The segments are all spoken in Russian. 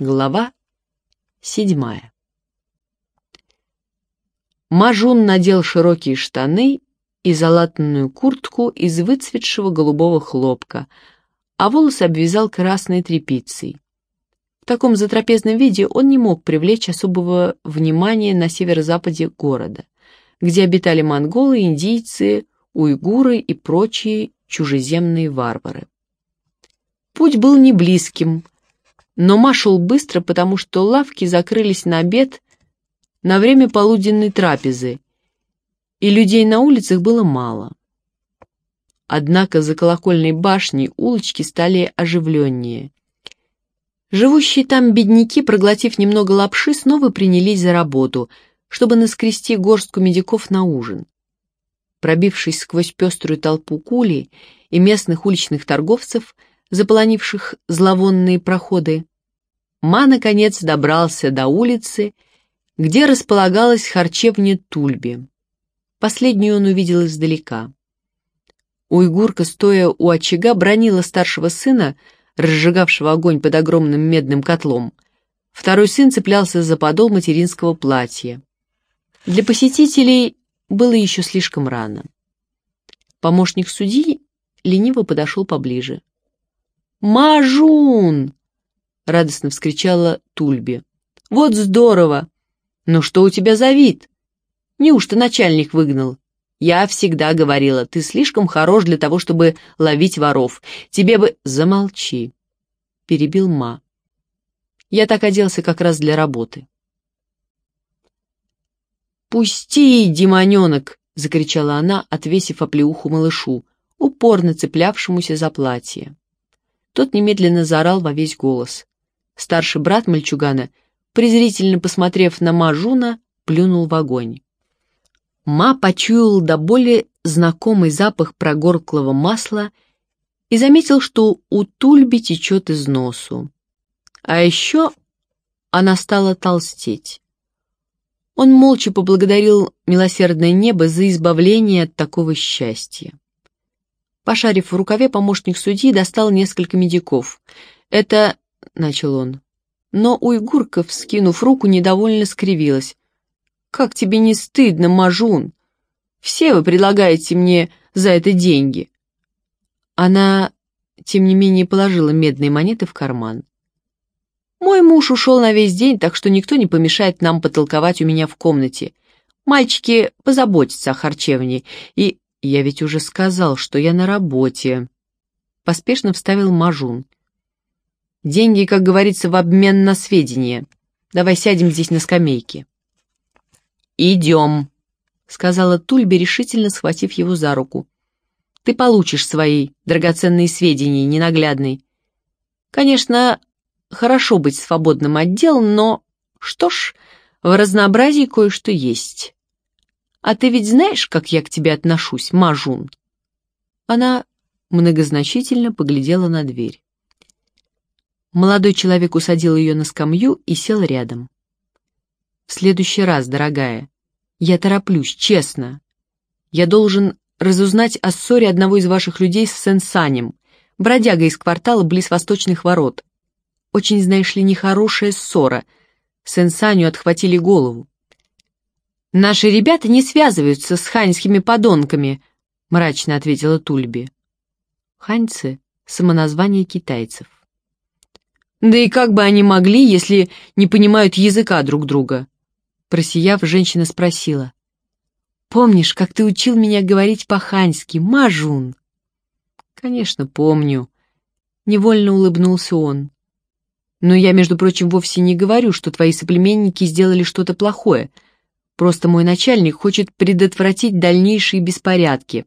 Глава седьмая. Мажун надел широкие штаны и залатанную куртку из выцветшего голубого хлопка, а волосы обвязал красной тряпицей. В таком затрапезном виде он не мог привлечь особого внимания на северо-западе города, где обитали монголы, индийцы, уйгуры и прочие чужеземные варвары. Путь был не близким, но Ма шел быстро, потому что лавки закрылись на обед на время полуденной трапезы, и людей на улицах было мало. Однако за колокольной башней улочки стали оживленнее. Живущие там бедняки, проглотив немного лапши, снова принялись за работу, чтобы наскрести горстку медиков на ужин. Пробившись сквозь пеструю толпу кули и местных уличных торговцев, заполонивших зловонные проходы, Ма, наконец, добрался до улицы, где располагалась харчевня Тульби. Последнюю он увидел издалека. Уйгурка, стоя у очага, бронила старшего сына, разжигавшего огонь под огромным медным котлом. Второй сын цеплялся за подол материнского платья. Для посетителей было еще слишком рано. Помощник судьи лениво подошел поближе. «Мажун!» — радостно вскричала Тульби. «Вот здорово! Но что у тебя за вид? Неужто начальник выгнал? Я всегда говорила, ты слишком хорош для того, чтобы ловить воров. Тебе бы...» «Замолчи!» — перебил Ма. «Я так оделся как раз для работы». «Пусти, демоненок!» — закричала она, отвесив оплеуху малышу, упорно цеплявшемуся за платье. Тот немедленно заорал во весь голос. Старший брат мальчугана, презрительно посмотрев на Мажуна, плюнул в огонь. Ма почуял до боли знакомый запах прогорклого масла и заметил, что у Тульби течет из носу. А еще она стала толстеть. Он молча поблагодарил милосердное небо за избавление от такого счастья. Пошарив в рукаве, помощник судьи достал несколько медиков. «Это...» — начал он. Но уйгурка, вскинув руку, недовольно скривилась. «Как тебе не стыдно, Мажун? Все вы предлагаете мне за это деньги». Она, тем не менее, положила медные монеты в карман. Мой муж ушел на весь день, так что никто не помешает нам потолковать у меня в комнате. Мальчики позаботятся о харчевне, и я ведь уже сказал, что я на работе. Поспешно вставил Мажун. Деньги, как говорится, в обмен на сведения. Давай сядем здесь на скамейке. «Идем», — сказала Тульби, решительно схватив его за руку. «Ты получишь свои драгоценные сведения, ненаглядный. Конечно, Хорошо быть свободным от дел, но... Что ж, в разнообразии кое-что есть. А ты ведь знаешь, как я к тебе отношусь, Мажун?» Она многозначительно поглядела на дверь. Молодой человек усадил ее на скамью и сел рядом. «В следующий раз, дорогая, я тороплюсь, честно. Я должен разузнать о ссоре одного из ваших людей с Сенсанем, бродяга из квартала близ восточных ворот. Очень, знаешь ли, нехорошая ссора. Сенсаню отхватили голову. «Наши ребята не связываются с ханьскими подонками», — мрачно ответила Тульби. Ханьцы — самоназвание китайцев. «Да и как бы они могли, если не понимают языка друг друга?» Просияв, женщина спросила. «Помнишь, как ты учил меня говорить по-ханьски, Мажун?» «Конечно, помню», — невольно улыбнулся он. Но я, между прочим, вовсе не говорю, что твои соплеменники сделали что-то плохое. Просто мой начальник хочет предотвратить дальнейшие беспорядки.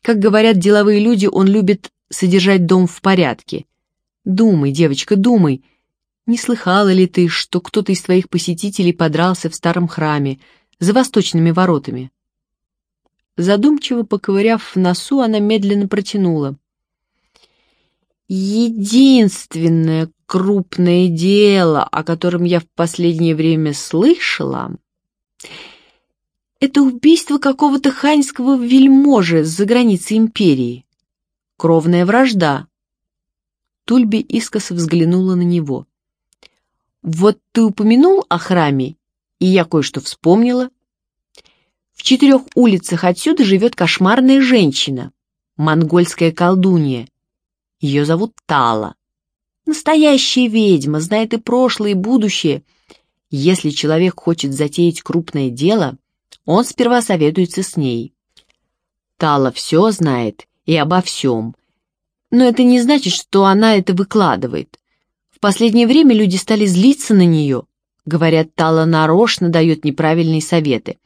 Как говорят деловые люди, он любит содержать дом в порядке. Думай, девочка, думай. Не слыхала ли ты, что кто-то из твоих посетителей подрался в старом храме, за восточными воротами? Задумчиво поковыряв в носу, она медленно протянула. Единственное крупное дело, о котором я в последнее время слышала, это убийство какого-то ханьского вельможи за границей империи. Кровная вражда. Тульби искоса взглянула на него. Вот ты упомянул о храме, и я кое-что вспомнила. В четырех улицах отсюда живет кошмарная женщина, монгольская колдунья. Ее зовут Тала. Настоящая ведьма, знает и прошлое, и будущее. Если человек хочет затеять крупное дело, он сперва советуется с ней. Тала все знает и обо всем. Но это не значит, что она это выкладывает. В последнее время люди стали злиться на нее. Говорят, Тала нарочно дает неправильные советы.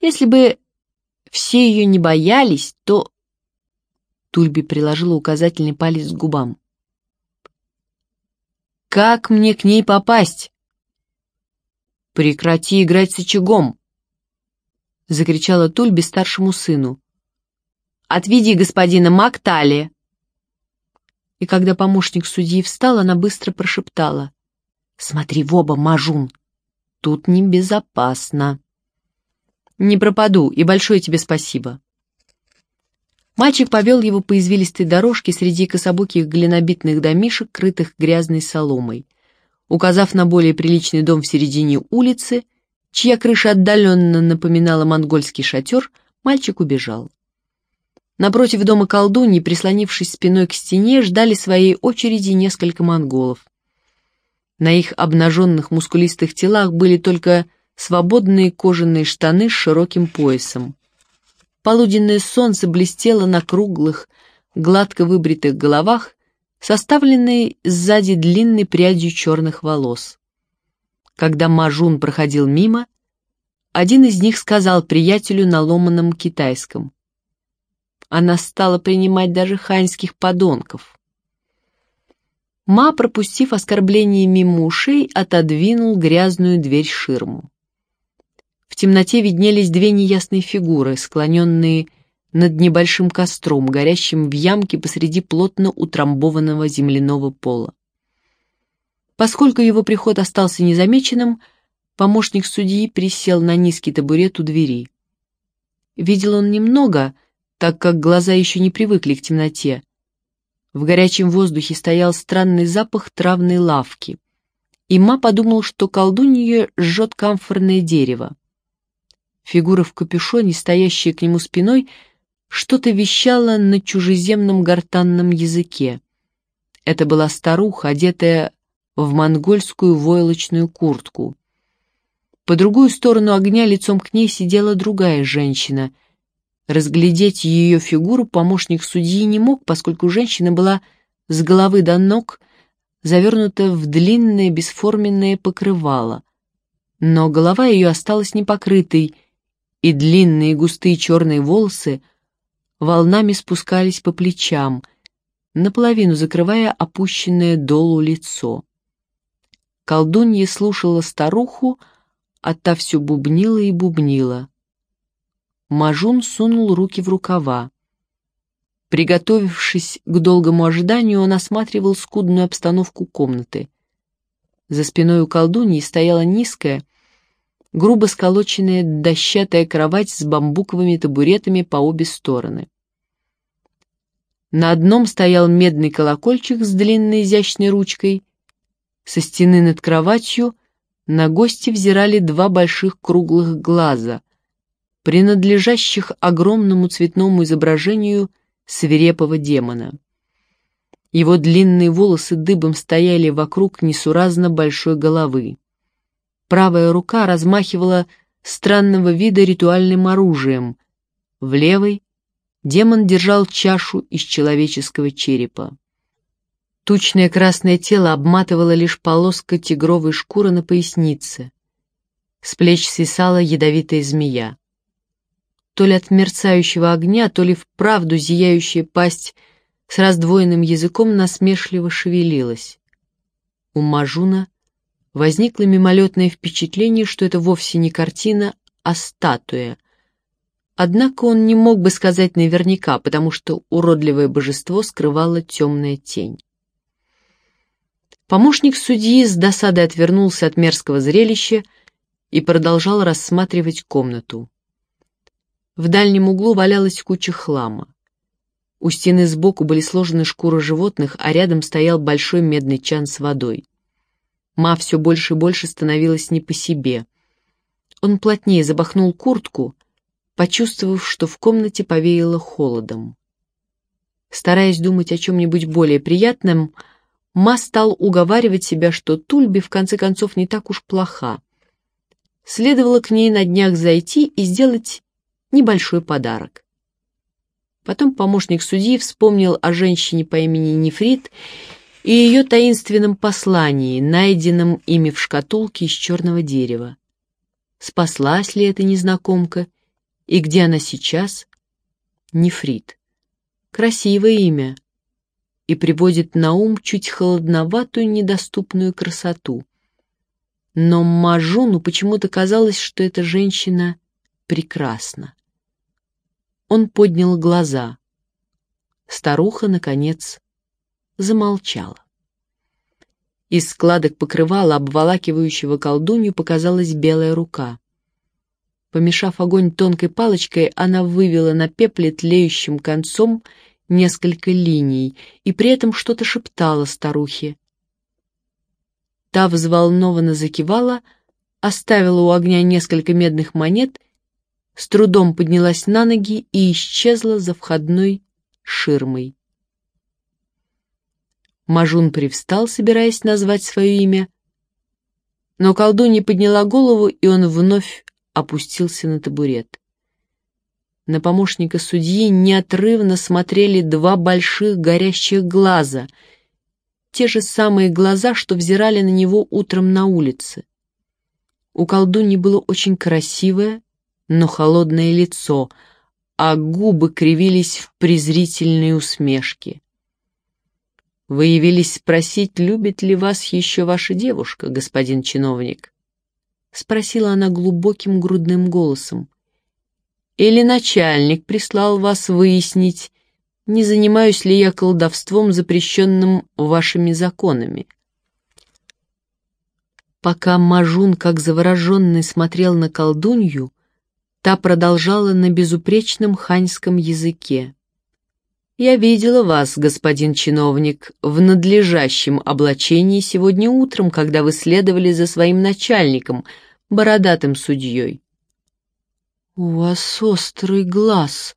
Если бы все ее не боялись, то... Тульби приложила указательный палец к губам. «Как мне к ней попасть?» «Прекрати играть с очагом!» — закричала Тульби старшему сыну. «Отведи господина Мактали!» И когда помощник судьи встал, она быстро прошептала. «Смотри в оба, Мажун! Тут небезопасно!» Не пропаду, и большое тебе спасибо». Мальчик повел его по извилистой дорожке среди кособоких глинобитных домишек, крытых грязной соломой. Указав на более приличный дом в середине улицы, чья крыша отдаленно напоминала монгольский шатер, мальчик убежал. Напротив дома колдуньи, прислонившись спиной к стене, ждали своей очереди несколько монголов. На их обнаженных мускулистых телах были только свободные кожаные штаны с широким поясом. Полуденное солнце блестело на круглых, гладко выбритых головах, составленной сзади длинной прядью черных волос. Когда Мажун проходил мимо, один из них сказал приятелю на ломаном китайском. Она стала принимать даже ханьских подонков. Ма, пропустив оскорбление мимо ушей, отодвинул грязную дверь ширму. В темноте виднелись две неясные фигуры, склоненные над небольшим костром, горящим в ямке посреди плотно утрамбованного земляного пола. Поскольку его приход остался незамеченным, помощник судьи присел на низкий табурет у двери. Видел он немного, так как глаза еще не привыкли к темноте. В горячем воздухе стоял странный запах травной лавки. И Ма подумал, что колдунья жжет камфорное дерево. Фигура в капюшоне, стоящая к нему спиной, что-то вещала на чужеземном гортанном языке. Это была старуха, одетая в монгольскую войлочную куртку. По другую сторону огня лицом к ней сидела другая женщина. Разглядеть ее фигуру помощник судьи не мог, поскольку женщина была с головы до ног завернута в длинное бесформенное покрывало. Но голова ее осталась непокрытой, и длинные густые черные волосы волнами спускались по плечам, наполовину закрывая опущенное долу лицо. Колдунья слушала старуху, а та все бубнила и бубнила. Мажун сунул руки в рукава. Приготовившись к долгому ожиданию, он осматривал скудную обстановку комнаты. За спиной у колдуньи стояла низкая, грубо сколоченная дощатая кровать с бамбуковыми табуретами по обе стороны. На одном стоял медный колокольчик с длинной изящной ручкой. Со стены над кроватью на гости взирали два больших круглых глаза, принадлежащих огромному цветному изображению свирепого демона. Его длинные волосы дыбом стояли вокруг несуразно большой головы. Правая рука размахивала странного вида ритуальным оружием. В левой демон держал чашу из человеческого черепа. Тучное красное тело обматывало лишь полоска тигровой шкуры на пояснице. С плеч свисала ядовитая змея. То ли от мерцающего огня, то ли вправду зияющая пасть с раздвоенным языком насмешливо шевелилась. У Мажуна возникло мимолетное впечатление, что это вовсе не картина, а статуя. Однако он не мог бы сказать наверняка, потому что уродливое божество скрывало темная тень. Помощник судьи с досадой отвернулся от мерзкого зрелища и продолжал рассматривать комнату. В дальнем углу валялась куча хлама. У стены сбоку были сложены шкуры животных, а рядом стоял большой медный чан с водой. Ма все больше и больше становилась не по себе. Он плотнее забахнул куртку, почувствовав, что в комнате повеяло холодом. Стараясь думать о чем-нибудь более приятном, Ма стал уговаривать себя, что Тульби в конце концов не так уж плоха. Следовало к ней на днях зайти и сделать небольшой подарок. Потом помощник судьи вспомнил о женщине по имени Нефрит и ее таинственном послании, найденном ими в шкатулке из черного дерева. Спаслась ли эта незнакомка и где она сейчас? Нефрит. Красивое имя и приводит на ум чуть холодноватую недоступную красоту. Но Мажуну почему-то казалось, что эта женщина прекрасна. Он поднял глаза. Старуха, наконец, замолчала. Из складок покрывала, обволакивающего колдунью, показалась белая рука. Помешав огонь тонкой палочкой, она вывела на пепле тлеющим концом несколько линий и при этом что-то шептала старухе. Та взволнованно закивала, оставила у огня несколько медных монет, с трудом поднялась на ноги и исчезла за входной ширмой. Мажун привстал, собираясь назвать свое имя, но колдунья подняла голову, и он вновь опустился на табурет. На помощника судьи неотрывно смотрели два больших горящих глаза, те же самые глаза, что взирали на него утром на улице. У колдуньи было очень красивое, но холодное лицо, а губы кривились в презрительной усмешке. «Вы явились спросить, любит ли вас еще ваша девушка, господин чиновник?» — спросила она глубоким грудным голосом. Или начальник прислал вас выяснить, не занимаюсь ли я колдовством, запрещенным вашими законами. Пока Мажун, как завороженный, смотрел на колдунью, та продолжала на безупречном ханьском языке. «Я видела вас, господин чиновник, в надлежащем облачении сегодня утром, когда вы следовали за своим начальником, бородатым судьей. «У вас острый глаз»,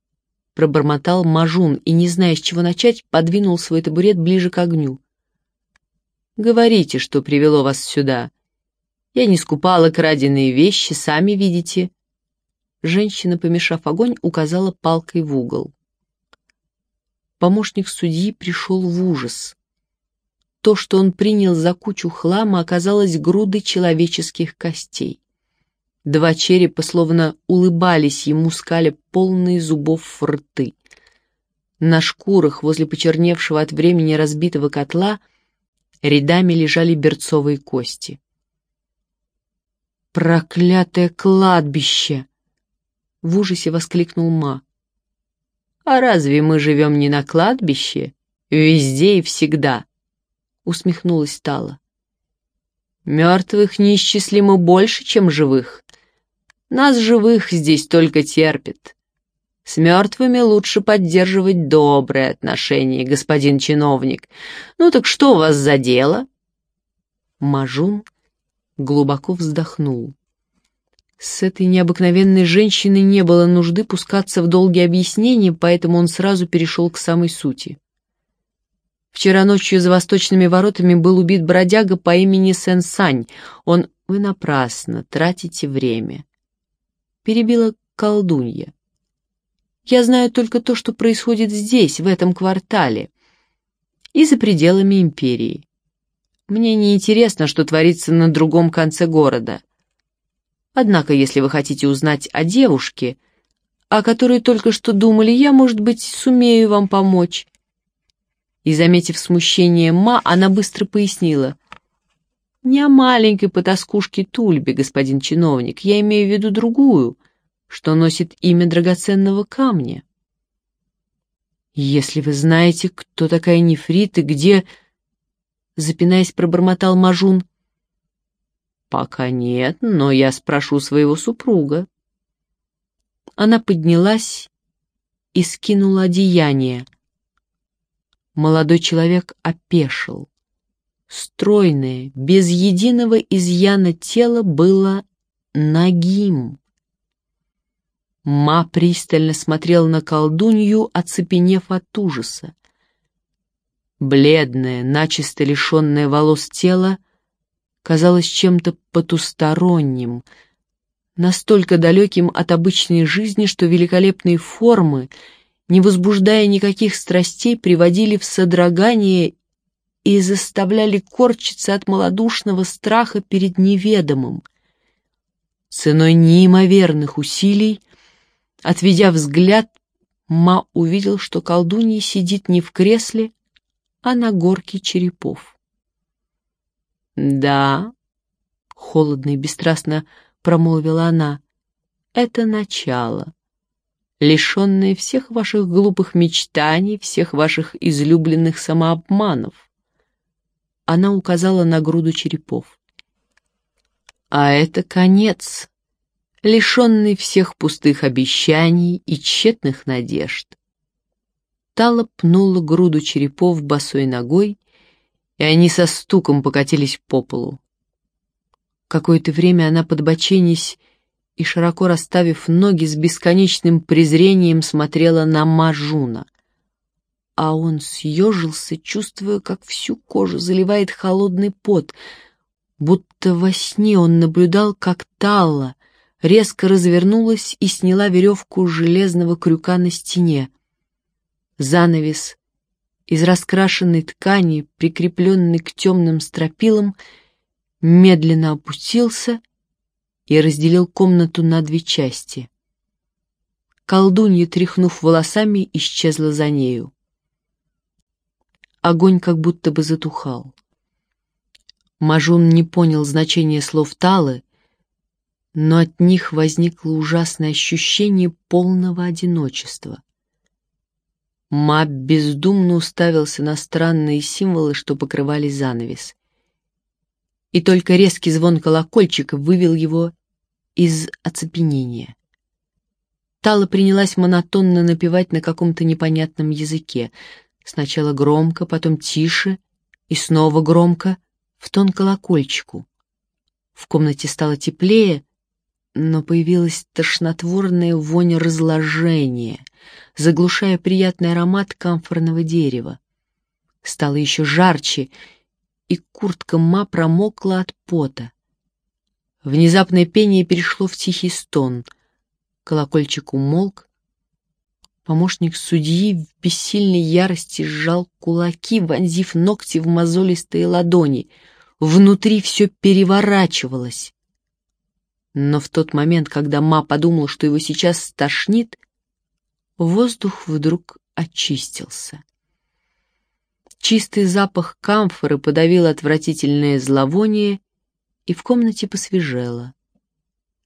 — пробормотал Мажун и, не зная, с чего начать, подвинул свой табурет ближе к огню. «Говорите, что привело вас сюда. Я не скупала краденые вещи, сами видите». Женщина, помешав огонь, указала палкой в угол. Помощник судьи пришел в ужас. То, что он принял за кучу хлама, оказалось грудой человеческих костей. Два черепа словно улыбались ему, скаля полные зубов рты. На шкурах возле почерневшего от времени разбитого котла рядами лежали берцовые кости. «Проклятое кладбище!» — в ужасе воскликнул Ма. «А разве мы живем не на кладбище? Везде и всегда!» — усмехнулась Тала. «Мертвых неисчислимо больше, чем живых. Нас живых здесь только терпят. С мертвыми лучше поддерживать добрые отношения, господин чиновник. Ну так что вас за дело?» Мажун глубоко вздохнул. С этой необыкновенной женщиной не было нужды пускаться в долгие объяснения, поэтому он сразу перешел к самой сути. Вчера ночью за восточными воротами был убит бродяга по имени Сен-Сань. Он... Вы напрасно тратите время перебила колдунья. «Я знаю только то, что происходит здесь, в этом квартале, и за пределами империи. Мне не интересно, что творится на другом конце города. Однако, если вы хотите узнать о девушке, о которой только что думали, я, может быть, сумею вам помочь». И, заметив смущение Ма, она быстро пояснила. Не о маленькой потаскушке Тульбе, господин чиновник, я имею в виду другую, что носит имя драгоценного камня. Если вы знаете, кто такая Нефрит и где... Запинаясь, пробормотал Мажун. Пока нет, но я спрошу своего супруга. Она поднялась и скинула одеяние. Молодой человек опешил. Стройное, без единого изъяна тело было нагим. Ма пристально смотрел на колдунью, оцепенев от ужаса. Бледное, начисто лишенное волос тело казалось чем-то потусторонним, настолько далеким от обычной жизни, что великолепные формы, не возбуждая никаких страстей, приводили в содрогание и заставляли корчиться от малодушного страха перед неведомым. Ценой неимоверных усилий, отведя взгляд, Ма увидел, что колдунья сидит не в кресле, а на горке черепов. «Да», — холодно и бесстрастно промолвила она, — «это начало, лишенное всех ваших глупых мечтаний, всех ваших излюбленных самообманов». Она указала на груду черепов. «А это конец, лишенный всех пустых обещаний и тщетных надежд». Тала пнула груду черепов босой ногой, и они со стуком покатились по полу. Какое-то время она, подбоченись и широко расставив ноги, с бесконечным презрением смотрела на Мажуна. А он съежился, чувствуя, как всю кожу заливает холодный пот, будто во сне он наблюдал, как Талла резко развернулась и сняла веревку железного крюка на стене. Занавес из раскрашенной ткани, прикрепленный к темным стропилам, медленно опустился и разделил комнату на две части. Колдунья, тряхнув волосами, исчезла за нею. Огонь как будто бы затухал. Мажун не понял значения слов Талы, но от них возникло ужасное ощущение полного одиночества. Мап бездумно уставился на странные символы, что покрывали занавес. И только резкий звон колокольчика вывел его из оцепенения. Тала принялась монотонно напевать на каком-то непонятном языке. Сначала громко, потом тише и снова громко, в тон колокольчику. В комнате стало теплее, но появилась тошнотворная вонь разложения, заглушая приятный аромат камфорного дерева. Стало еще жарче, и куртка Ма промокла от пота. Внезапное пение перешло в тихий стон. Колокольчик умолк. Помощник судьи в бессильной ярости сжал кулаки, вонзив ногти в мозолистые ладони. Внутри все переворачивалось. Но в тот момент, когда Ма подумал, что его сейчас стошнит, воздух вдруг очистился. Чистый запах камфоры подавил отвратительное зловоние, и в комнате посвежело.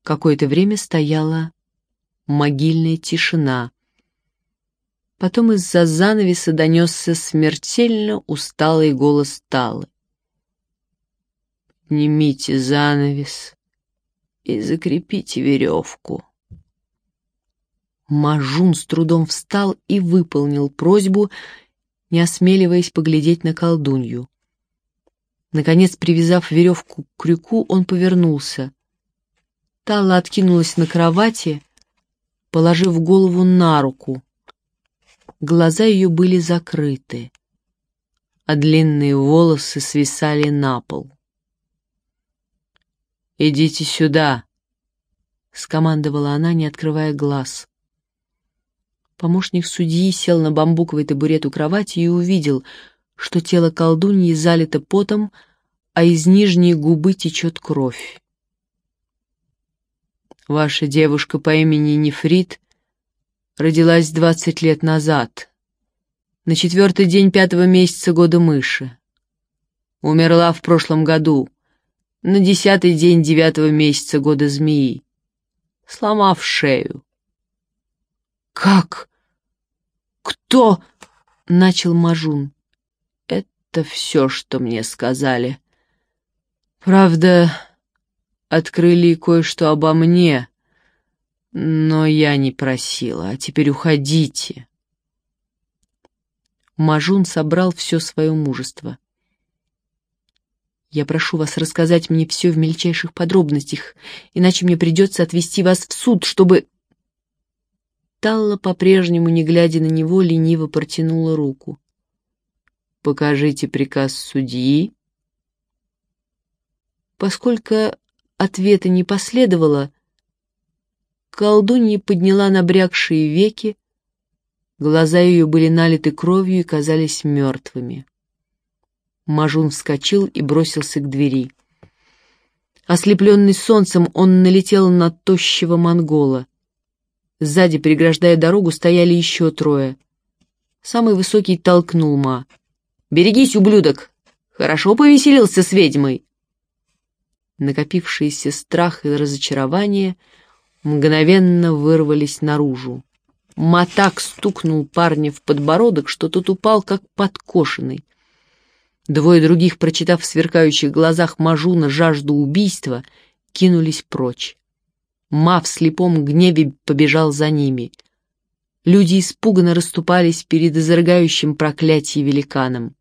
Какое-то время стояла могильная тишина. Потом из-за занавеса донесся смертельно усталый голос Талы. «Поднимите занавес и закрепите веревку». Мажун с трудом встал и выполнил просьбу, не осмеливаясь поглядеть на колдунью. Наконец, привязав веревку к крюку, он повернулся. Тала откинулась на кровати, положив голову на руку. Глаза ее были закрыты, а длинные волосы свисали на пол. «Идите сюда!» — скомандовала она, не открывая глаз. Помощник судьи сел на бамбуковый табурет у кровати и увидел, что тело колдуньи залито потом, а из нижней губы течет кровь. Ваша девушка по имени Нефрит родилась двадцать лет назад, на четвертый день пятого месяца года мыши. Умерла в прошлом году, на десятый день девятого месяца года змеи, сломав шею. «Как? Кто?» — начал Мажун. «Это все, что мне сказали. Правда, открыли кое-что обо мне, но я не просила, а теперь уходите». Мажун собрал все свое мужество. Я прошу вас рассказать мне все в мельчайших подробностях, иначе мне придется отвести вас в суд, чтобы...» Талла, по-прежнему, не глядя на него, лениво протянула руку. «Покажите приказ судьи». Поскольку ответа не последовало, колдунья подняла набрякшие веки, глаза ее были налиты кровью и казались мертвыми. Мажун вскочил и бросился к двери. Ослепленный солнцем, он налетел на тощего монгола. Сзади, преграждая дорогу, стояли еще трое. Самый высокий толкнул Ма. «Берегись, ублюдок! Хорошо повеселился с ведьмой!» Накопившиеся страх и разочарование мгновенно вырвались наружу. Ма так стукнул парня в подбородок, что тот упал, как подкошенный. Двое других, прочитав в сверкающих глазах Мажуна жажду убийства, кинулись прочь. Ма в слепом гневе побежал за ними. Люди испуганно расступались перед изрыгающим проклятие великаном.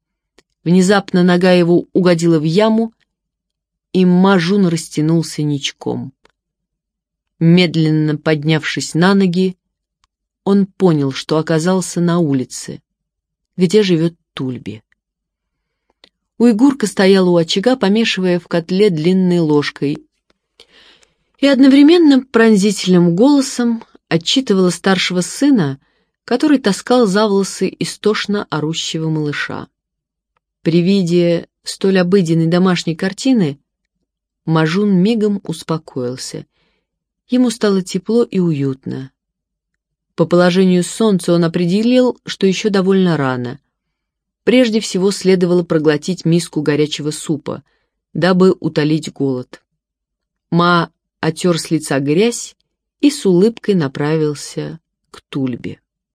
Внезапно нога его угодила в яму, и Мажун растянулся ничком. Медленно поднявшись на ноги, он понял, что оказался на улице, где живет Тульби. Уйгурка стояла у очага, помешивая в котле длинной ложкой, и одновременно пронзительным голосом отчитывала старшего сына, который таскал за волосы истошно орущего малыша. При виде столь обыденной домашней картины Мажун мигом успокоился. Ему стало тепло и уютно. По положению солнца он определил, что еще довольно рано. Прежде всего следовало проглотить миску горячего супа, дабы утолить голод. Ма отер с лица грязь и с улыбкой направился к Тульбе.